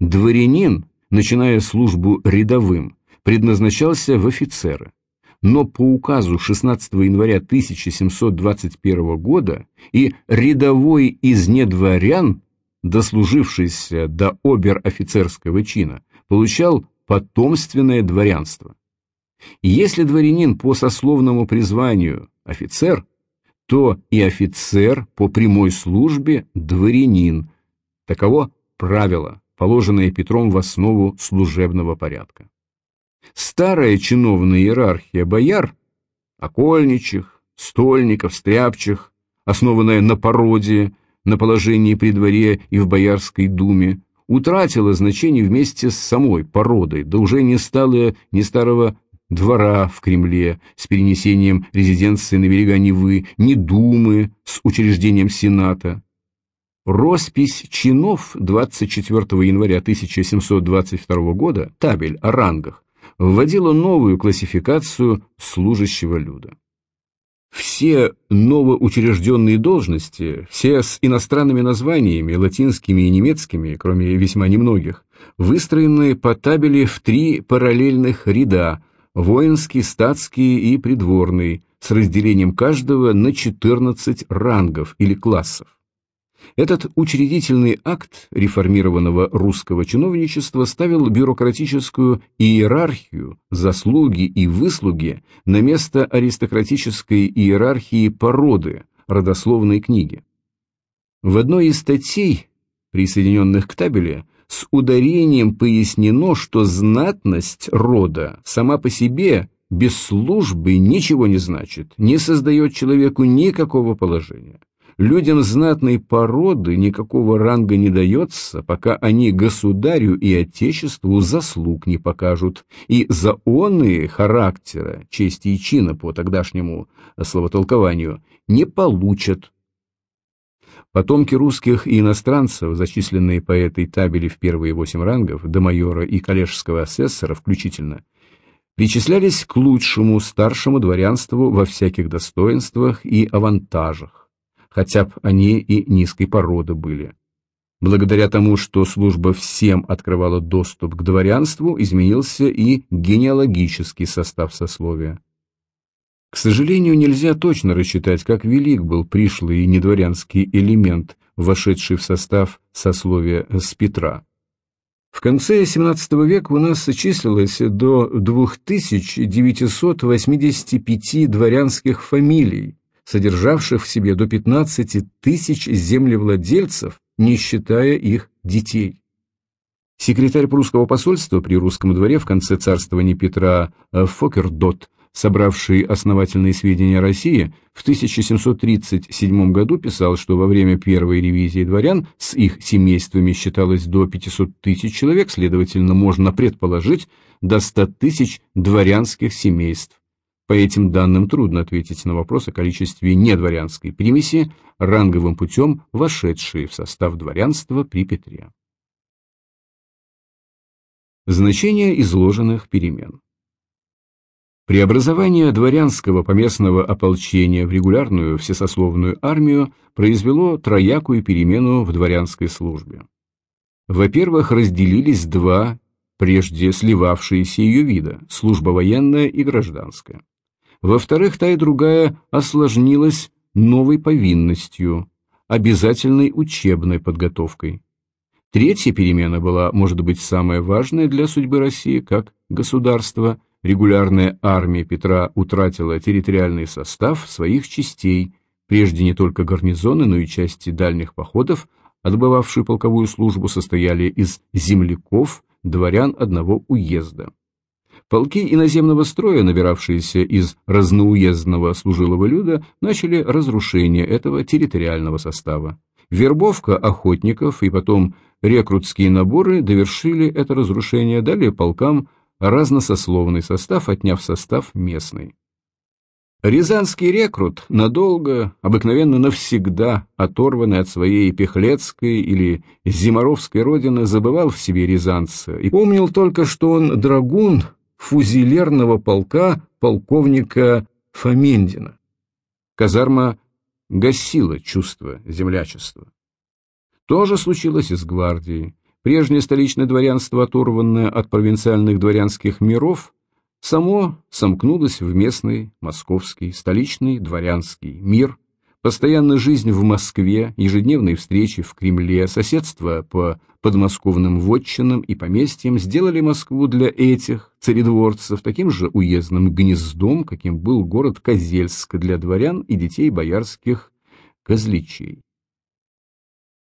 Дворянин, начиная службу рядовым, предназначался в офицеры. Но по указу 16 января 1721 года и рядовой из недворян, дослужившийся до обер-офицерского чина, получал потомственное дворянство. Если дворянин по сословному призванию офицер – то и офицер по прямой службе дворянин. Таково правило, положенное Петром в основу служебного порядка. Старая чиновная иерархия бояр, окольничих, стольников, стряпчих, основанная на породе, на положении при дворе и в Боярской думе, утратила значение вместе с самой породой, да уже не стало ни старого двора в Кремле с перенесением резиденции на берега Невы, ни Думы с учреждением Сената. Роспись чинов 24 января 1722 года, табель о рангах, вводила новую классификацию служащего люда. Все новоучрежденные должности, все с иностранными названиями, латинскими и немецкими, кроме весьма немногих, выстроены по табели в три параллельных ряда – воинский, статский и придворный, с разделением каждого на 14 рангов или классов. Этот учредительный акт реформированного русского чиновничества ставил бюрократическую иерархию, заслуги и выслуги на место аристократической иерархии породы, родословной книги. В одной из статей, присоединенных к табели, с ударением пояснено, что знатность рода сама по себе без службы ничего не значит, не создает человеку никакого положения. Людям знатной породы никакого ранга не дается, пока они государю и отечеству заслуг не покажут, и заонные характера, чести и чина по тогдашнему словотолкованию, не получат. Потомки русских и иностранцев, зачисленные по этой табели в первые восемь рангов, до майора и коллежского асессора включительно, причислялись к лучшему старшему дворянству во всяких достоинствах и авантажах хотя б они и низкой породы были. Благодаря тому, что служба всем открывала доступ к дворянству, изменился и генеалогический состав сословия. К сожалению, нельзя точно рассчитать, как велик был пришлый недворянский элемент, вошедший в состав сословия с Петра. В конце XVII века у нас числилось до 2985 дворянских фамилий, содержавших в себе до 15 тысяч землевладельцев, не считая их детей. Секретарь прусского посольства при русском дворе в конце царствования Петра э, Фокердот, собравший основательные сведения о России, в 1737 году писал, что во время первой ревизии дворян с их семействами считалось до 500 тысяч человек, следовательно, можно предположить до 100 тысяч дворянских семейств. По этим данным трудно ответить на вопрос о количестве недворянской примеси, ранговым путем вошедшей в состав дворянства при Петре. Значение изложенных перемен Преобразование дворянского поместного ополчения в регулярную всесословную армию произвело троякую перемену в дворянской службе. Во-первых, разделились два прежде сливавшиеся ее вида – служба военная и гражданская. Во-вторых, та и другая осложнилась новой повинностью, обязательной учебной подготовкой. Третья перемена была, может быть, самая важная для судьбы России как государства. Регулярная армия Петра утратила территориальный состав своих частей, прежде не только гарнизоны, но и части дальних походов, отбывавшие полковую службу, состояли из земляков, дворян одного уезда. Полки иноземного строя, набиравшиеся из разноуездного служилого люда, начали разрушение этого территориального состава. Вербовка охотников и потом рекрутские наборы довершили это разрушение, дали полкам разносословный состав, отняв состав местный. Рязанский рекрут надолго, обыкновенно навсегда, оторванный от своей пехлецкой или зиморовской родины, забывал в себе рязанца и помнил только, что он драгун фузилерного полка полковника Фомендина. Казарма гасила чувство землячества. То же случилось и с гвардией. Прежнее столичное дворянство, оторванное от провинциальных дворянских миров, само сомкнулось в местный московский столичный дворянский мир – Постоянная жизнь в Москве, ежедневные встречи в Кремле, соседство по подмосковным вотчинам и поместьям сделали Москву для этих царедворцев таким же уездным гнездом, каким был город Козельск для дворян и детей боярских козличей.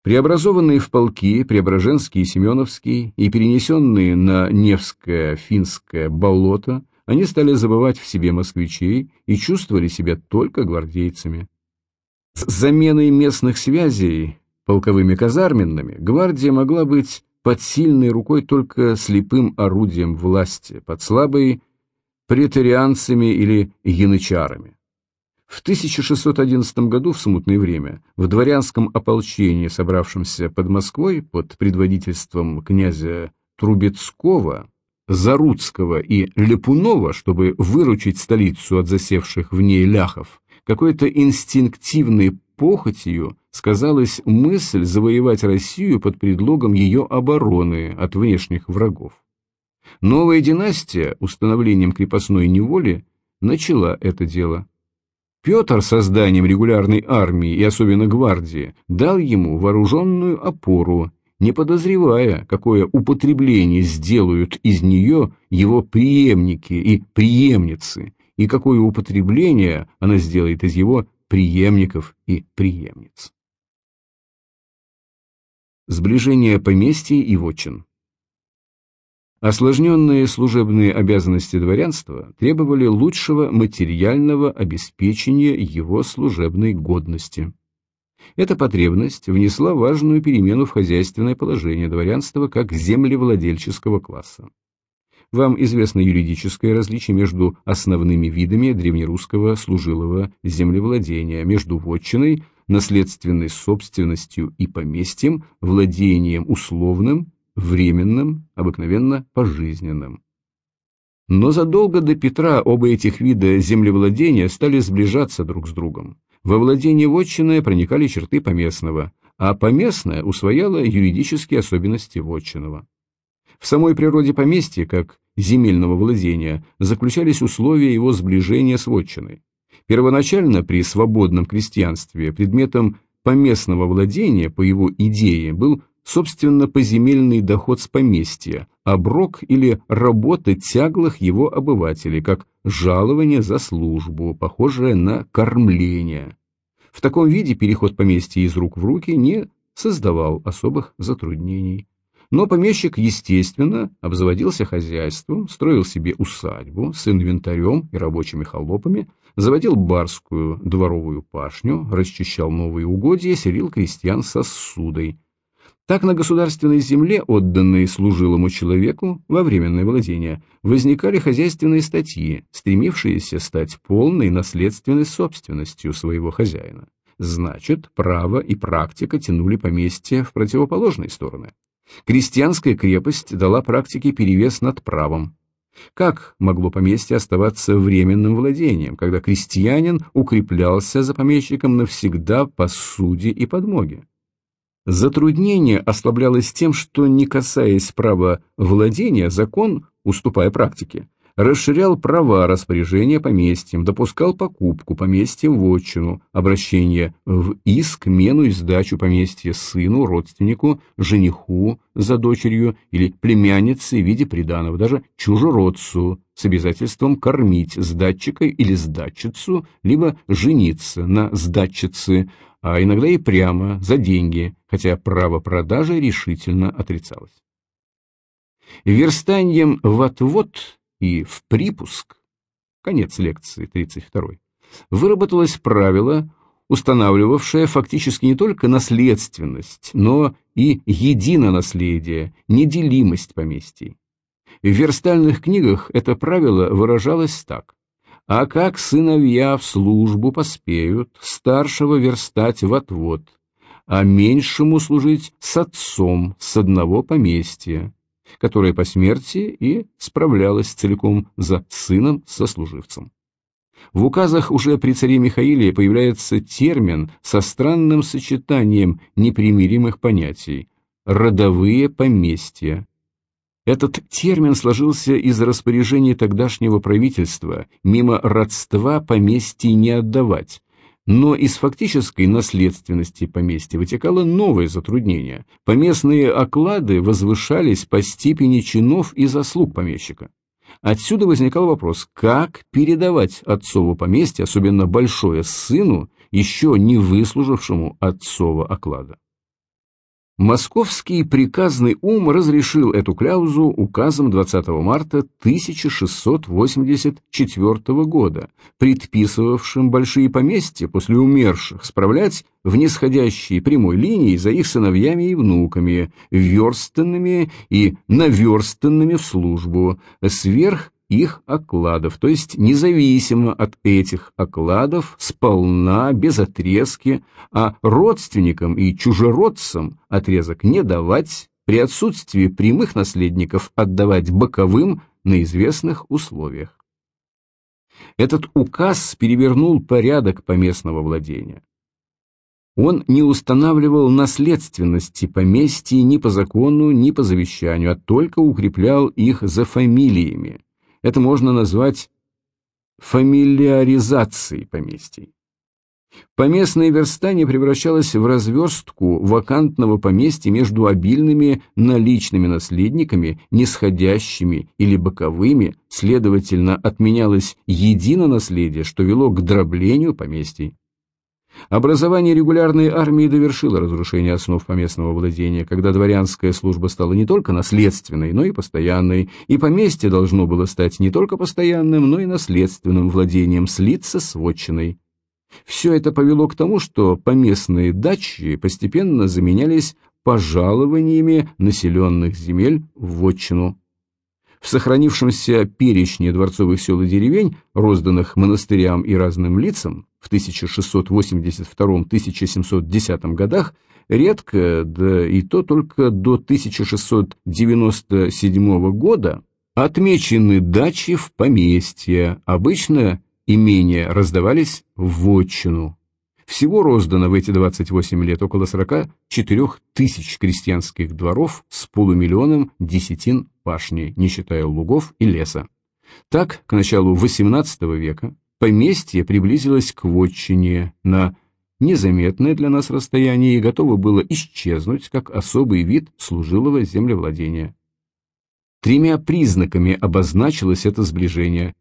Преобразованные в полки Преображенский и Семеновский и перенесенные на Невское финское болото, они стали забывать в себе москвичей и чувствовали себя только гвардейцами. С заменой местных связей полковыми казарменными гвардия могла быть под сильной рукой только слепым орудием власти, под слабой претарианцами или янычарами. В 1611 году, в смутное время, в дворянском ополчении, собравшемся под Москвой под предводительством князя Трубецкого, Заруцкого и Лепунова, чтобы выручить столицу от засевших в ней ляхов, какой-то инстинктивной похотью сказалась мысль завоевать Россию под предлогом ее обороны от внешних врагов. Новая династия установлением крепостной неволи начала это дело. Петр созданием регулярной армии и особенно гвардии дал ему вооруженную опору, не подозревая, какое употребление сделают из нее его преемники и преемницы, и какое употребление она сделает из его преемников и преемниц. Сближение поместий и вотчин Осложненные служебные обязанности дворянства требовали лучшего материального обеспечения его служебной годности. Эта потребность внесла важную перемену в хозяйственное положение дворянства как землевладельческого класса. Вам известно юридическое различие между основными видами древнерусского служилого землевладения, между вотчиной, наследственной собственностью и поместьем, владением условным временным, обыкновенно пожизненным. Но задолго до Петра оба этих вида землевладения стали сближаться друг с другом. Во владение вотчины проникали черты поместного, а поместное усвояло юридические особенности вотчинного. В самой природе поместья, как земельного владения, заключались условия его сближения с вотчиной. Первоначально при свободном крестьянстве предметом поместного владения по его идее был собственно поземельный доход с поместья, оброк или работа тяглых его обывателей, как жалование за службу, похожее на кормление. В таком виде переход поместья из рук в руки не создавал особых затруднений. Но помещик, естественно, обзаводился хозяйством, строил себе усадьбу с инвентарем и рабочими холопами, заводил барскую дворовую пашню, расчищал новые угодья, селил крестьян сосудой – так на государственной земле, отданной служилому человеку во временное владение, возникали хозяйственные статьи, стремившиеся стать полной наследственной собственностью своего хозяина. Значит, право и практика тянули поместье в противоположные стороны. Крестьянская крепость дала практике перевес над правом. Как могло поместье оставаться временным владением, когда крестьянин укреплялся за помещиком навсегда по суде и подмоге? Затруднение ослаблялось тем, что, не касаясь права владения, закон, уступая практике, расширял права распоряжения поместьем, допускал покупку поместья в отчину, обращение в иск, мену и сдачу поместья сыну, родственнику, жениху за дочерью или племяннице в виде приданого, даже чужеродцу с обязательством кормить сдатчика или сдатчицу, либо жениться на сдатчице, а иногда и прямо, за деньги, хотя право продажи решительно отрицалось. Верстанием в отвод и в припуск, конец лекции 32 выработалось правило, устанавливавшее фактически не только наследственность, но и единонаследие, неделимость поместий. В верстальных книгах это правило выражалось так. А как сыновья в службу поспеют, старшего верстать в отвод, а меньшему служить с отцом с одного поместья, которое по смерти и справлялось целиком за сыном-сослуживцем. В указах уже при царе Михаиле появляется термин со странным сочетанием непримиримых понятий – родовые поместья, этот термин сложился из распоряжений тогдашнего правительства мимо родства поместья не отдавать, но из фактической наследственности поместья вытекало новое затруднение. Поместные оклады возвышались по степени чинов и заслуг помещика. Отсюда возникал вопрос, как передавать отцову поместье, особенно большое сыну, еще не выслужившему отцова оклада. Московский приказный ум разрешил эту кляузу указом 20 марта 1684 года, предписывавшим большие поместья после умерших справлять в нисходящей прямой линии за их сыновьями и внуками, верстанными и наверстанными в службу, сверх их окладов, то есть независимо от этих окладов, сполна, без отрезки, а родственникам и чужеродцам отрезок не давать, при отсутствии прямых наследников отдавать боковым на известных условиях. Этот указ перевернул порядок поместного владения. Он не устанавливал наследственности поместья ни по закону, ни по завещанию, а только укреплял их за фамилиями. Это можно назвать фамилиаризацией поместий. Поместное верстание превращалось в разверстку вакантного поместья между обильными наличными наследниками, нисходящими или боковыми, следовательно, отменялось единонаследие, что вело к дроблению поместий. Образование регулярной армии довершило разрушение основ поместного владения, когда дворянская служба стала не только наследственной, но и постоянной, и поместье должно было стать не только постоянным, но и наследственным владением, слиться с вотчиной. Все это повело к тому, что поместные дачи постепенно заменялись пожалованиями населенных земель в вотчину. В сохранившемся перечне дворцовых сел и деревень, розданных монастырям и разным лицам в 1682-1710 годах, редко, да и то только до 1697 года, отмечены дачи в поместье, обычно имения раздавались в вотчину. Всего роздано в эти 28 лет около 44 тысяч крестьянских дворов с полумиллионом десятин пашни, не считая лугов и леса. Так, к началу XVIII века поместье приблизилось к вотчине на незаметное для нас расстояние и готово было исчезнуть как особый вид служилого землевладения. Тремя признаками обозначилось это сближение.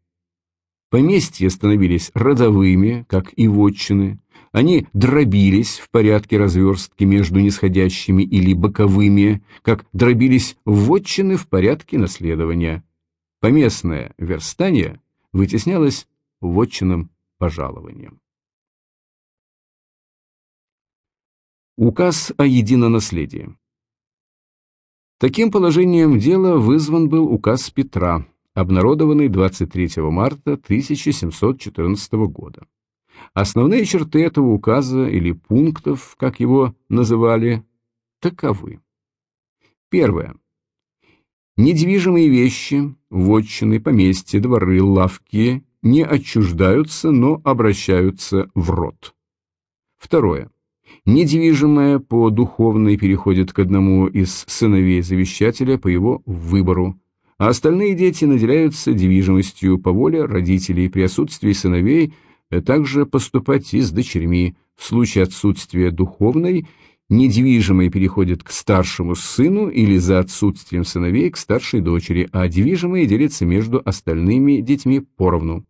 Поместья становились родовыми, как и вотчины, они дробились в порядке разверстки между нисходящими или боковыми, как дробились вотчины в порядке наследования. Поместное верстание вытеснялось вотчинным пожалованием. Указ о единонаследии Таким положением дела вызван был указ Петра, обнародованный 23 марта 1714 года. Основные черты этого указа или пунктов, как его называли, таковы. Первое. Недвижимые вещи, вотчины, поместья, дворы, лавки не отчуждаются, но обращаются в род. Второе. Недвижимое по духовной переходит к одному из сыновей завещателя по его выбору, а остальные дети наделяются движимостью по воле родителей при отсутствии сыновей – также поступать и с дочерьми. В случае отсутствия духовной, недвижимое переходит к старшему сыну или за отсутствием сыновей к старшей дочери, а движимое делится между остальными детьми поровну.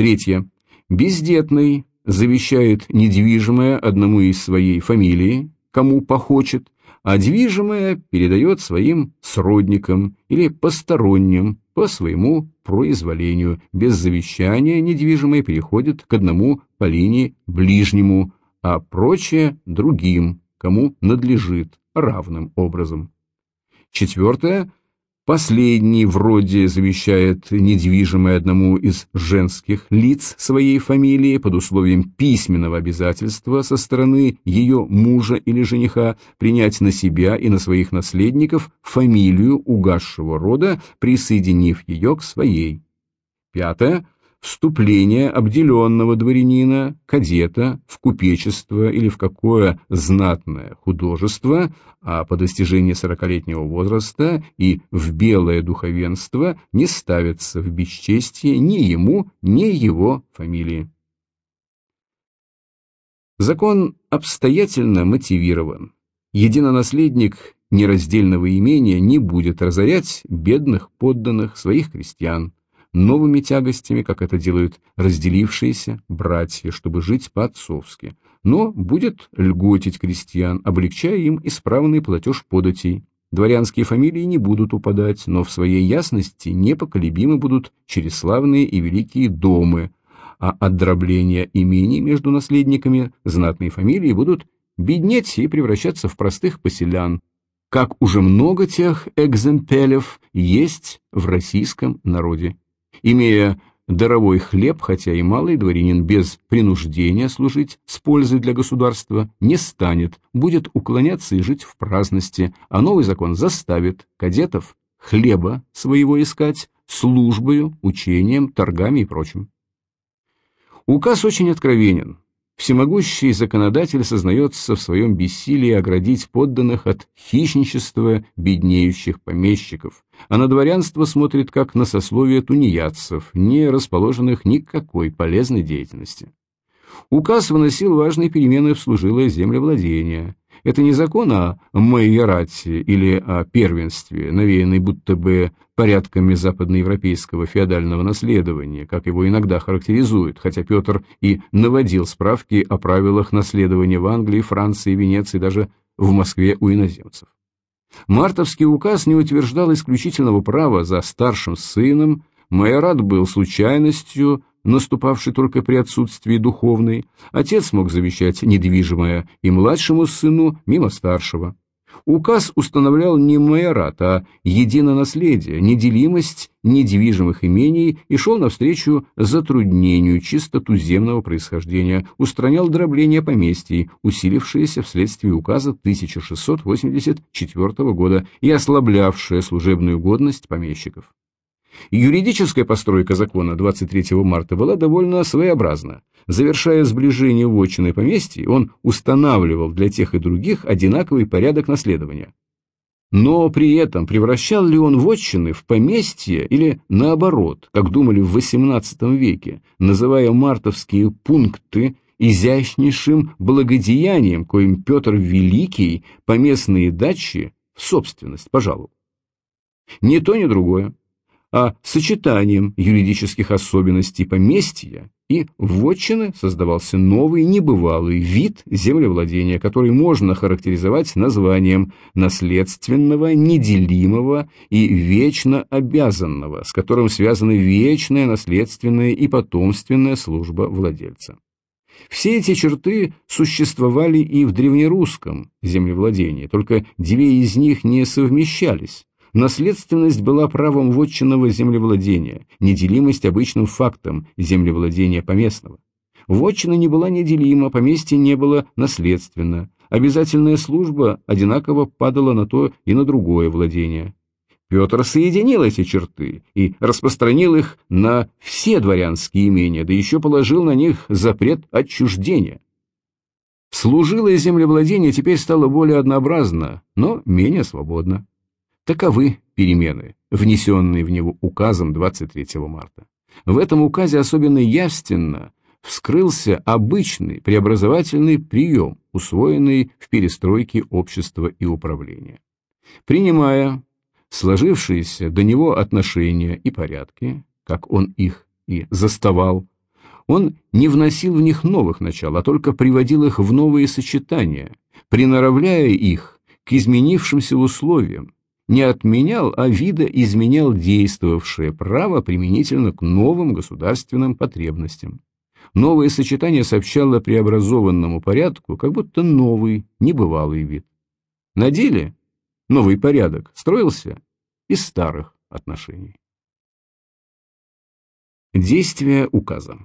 Третье. Бездетный завещает недвижимое одному из своей фамилии, кому похочет, а движимое передает своим сродникам или посторонним по своему произволению. Без завещания недвижимое переходит к одному по линии ближнему, а прочее – другим, кому надлежит равным образом. Четвертое. Последний вроде завещает недвижимое одному из женских лиц своей фамилии под условием письменного обязательства со стороны ее мужа или жениха принять на себя и на своих наследников фамилию угасшего рода, присоединив ее к своей. Пятое вступление обделенного дворянина, кадета, в купечество или в какое знатное художество, а по достижении сорокалетнего возраста и в белое духовенство не ставится в бесчестие ни ему, ни его фамилии. Закон обстоятельно мотивирован. Единонаследник нераздельного имения не будет разорять бедных подданных своих крестьян, новыми тягостями, как это делают разделившиеся братья, чтобы жить по-отцовски, но будет льготить крестьян, облегчая им исправный платеж податей. Дворянские фамилии не будут упадать, но в своей ясности непоколебимы будут череславные и великие домы, а от дробления имений между наследниками знатные фамилии будут беднеть и превращаться в простых поселян, как уже много тех экземпелев есть в российском народе. Имея даровой хлеб, хотя и малый дворянин без принуждения служить с пользой для государства не станет, будет уклоняться и жить в праздности, а новый закон заставит кадетов хлеба своего искать, службою, учением, торгами и прочим. Указ очень откровенен. Всемогущий законодатель сознается в своем бессилии оградить подданных от хищничества беднеющих помещиков, а на дворянство смотрит как на сословие тунеядцев, не расположенных ни к какой полезной деятельности. Указ выносил важные перемены в служилое землевладение, это не закон о майорате или о первенстве, навеянный будто бы порядками западноевропейского феодального наследования, как его иногда характеризуют, хотя Петр и наводил справки о правилах наследования в Англии, Франции, Венеции, даже в Москве у иноземцев. Мартовский указ не утверждал исключительного права за старшим сыном, майорат был случайностью, наступавший только при отсутствии духовной, отец мог завещать недвижимое и младшему сыну мимо старшего. Указ устанавливал не майорат, а единонаследие, неделимость недвижимых имений и шел навстречу затруднению чисто туземного происхождения, устранял дробление поместий, усилившееся вследствие указа 1684 года и ослаблявшее служебную годность помещиков. Юридическая постройка закона 23 марта была довольно своеобразна. Завершая сближение вотчины и поместья, он устанавливал для тех и других одинаковый порядок наследования. Но при этом превращал ли он вотчины в поместье или наоборот, как думали в XVIII веке, называя мартовские пункты изящнейшим благодеянием, коим Петр Великий поместные дачи в собственность пожаловал? Ни то, ни другое а сочетанием юридических особенностей поместья и вотчины создавался новый небывалый вид землевладения, который можно характеризовать названием наследственного, неделимого и вечно обязанного, с которым связаны вечная наследственная и потомственная служба владельца. Все эти черты существовали и в древнерусском землевладении, только две из них не совмещались Наследственность была правом вотчинного землевладения, неделимость обычным фактом землевладения поместного. Вотчина не была неделима, поместье не было наследственно. Обязательная служба одинаково падала на то и на другое владение. Петр соединил эти черты и распространил их на все дворянские имения, да еще положил на них запрет отчуждения. Служилое землевладение теперь стало более однообразно, но менее свободно. Таковы перемены, внесенные в него указом 23 марта. В этом указе особенно явственно вскрылся обычный преобразовательный прием, усвоенный в перестройке общества и управления. Принимая сложившиеся до него отношения и порядки, как он их и заставал, он не вносил в них новых начал, а только приводил их в новые сочетания, приноравляя их к изменившимся условиям, не отменял, а видоизменял действовавшее право применительно к новым государственным потребностям. Новое сочетание сообщало преобразованному порядку как будто новый, небывалый вид. На деле новый порядок строился из старых отношений. Действие указа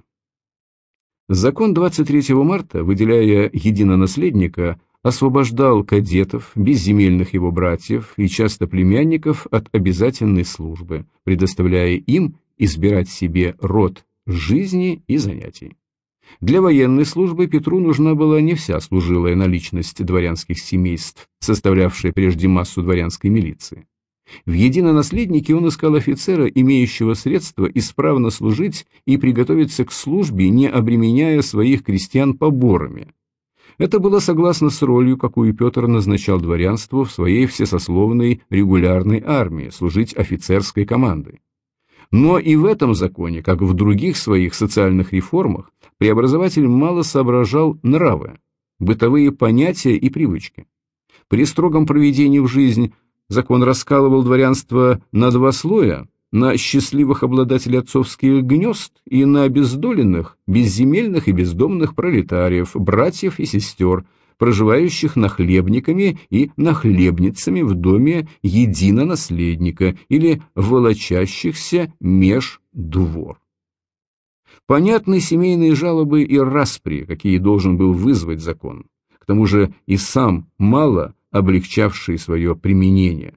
Закон 23 марта, выделяя единонаследника, освобождал кадетов, безземельных его братьев и часто племянников от обязательной службы, предоставляя им избирать себе род жизни и занятий. Для военной службы Петру нужна была не вся служилая наличность дворянских семейств, составлявшая прежде массу дворянской милиции. В единонаследнике он искал офицера, имеющего средства исправно служить и приготовиться к службе, не обременяя своих крестьян поборами, это было согласно с ролью, какую Петр назначал дворянству в своей всесословной регулярной армии, служить офицерской командой. Но и в этом законе, как в других своих социальных реформах, преобразователь мало соображал нравы, бытовые понятия и привычки. При строгом проведении в жизнь закон раскалывал дворянство на два слоя, на счастливых обладателей отцовских гнезд и на обездоленных, безземельных и бездомных пролетариев, братьев и сестер, проживающих нахлебниками и нахлебницами в доме единонаследника или волочащихся меж двор. Понятны семейные жалобы и распри, какие должен был вызвать закон, к тому же и сам мало облегчавший свое применение.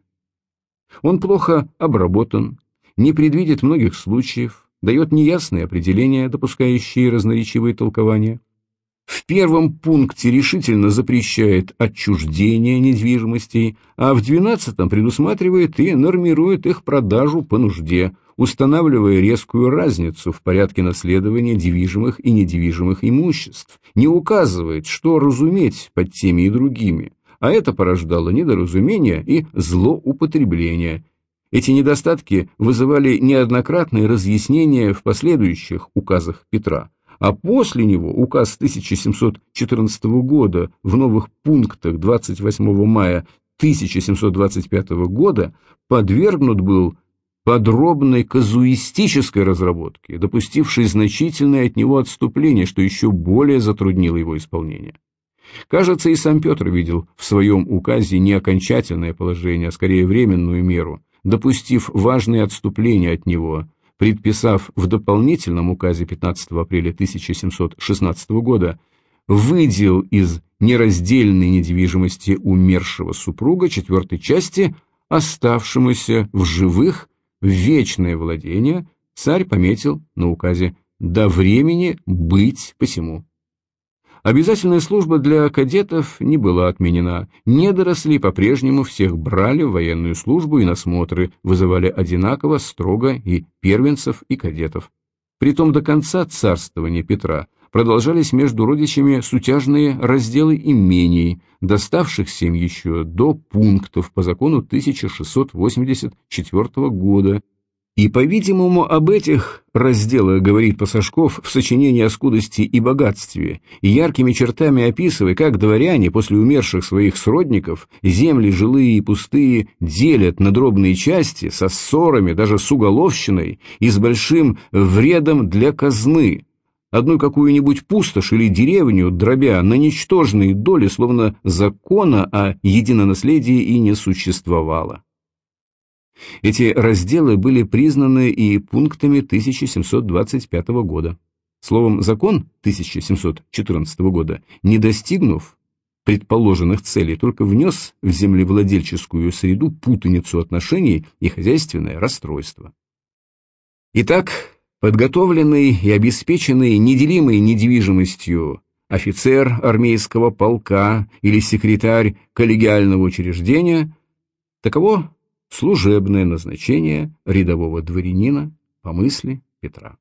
Он плохо обработан, не предвидит многих случаев, дает неясные определения, допускающие разноречивые толкования. В первом пункте решительно запрещает отчуждение недвижимостей, а в двенадцатом предусматривает и нормирует их продажу по нужде, устанавливая резкую разницу в порядке наследования движимых и недвижимых имуществ, не указывает, что разуметь под теми и другими, а это порождало недоразумение и злоупотребление. Эти недостатки вызывали неоднократные разъяснения в последующих указах Петра а после него указ 1714 года в новых пунктах 28 мая 1725 года подвергнут был подробной казуистической разработке, допустившей значительное от него отступление, что еще более затруднило его исполнение. Кажется, и сам Петр видел в своем указе не окончательное положение, а скорее временную меру, допустив важные отступления от него – предписав в дополнительном указе 15 апреля 1716 года выдел из нераздельной недвижимости умершего супруга четвертой части, оставшемуся в живых, вечное владение, царь пометил на указе «до времени быть посему». Обязательная служба для кадетов не была отменена. Недоросли по-прежнему всех брали в военную службу и на смотры, вызывали одинаково, строго и первенцев, и кадетов. Притом до конца царствования Петра продолжались между родичами сутяжные разделы имений, доставшихся им еще до пунктов по закону 1684 года, и, по-видимому, об этих разделах говорит Пасашков в сочинении о скудости и богатстве, яркими чертами описывая, как дворяне после умерших своих сродников земли жилые и пустые делят на дробные части со ссорами, даже с уголовщиной и с большим вредом для казны, одну какую-нибудь пустошь или деревню, дробя на ничтожные доли, словно закона о единонаследии и не существовало. Эти разделы были признаны и пунктами 1725 года. Словом, закон 1714 года, не достигнув предположенных целей, только внес в землевладельческую среду путаницу отношений и хозяйственное расстройство. Итак, подготовленный и обеспеченный неделимой недвижимостью офицер армейского полка или секретарь коллегиального учреждения, таково служебное назначение рядового дворянина по мысли Петра.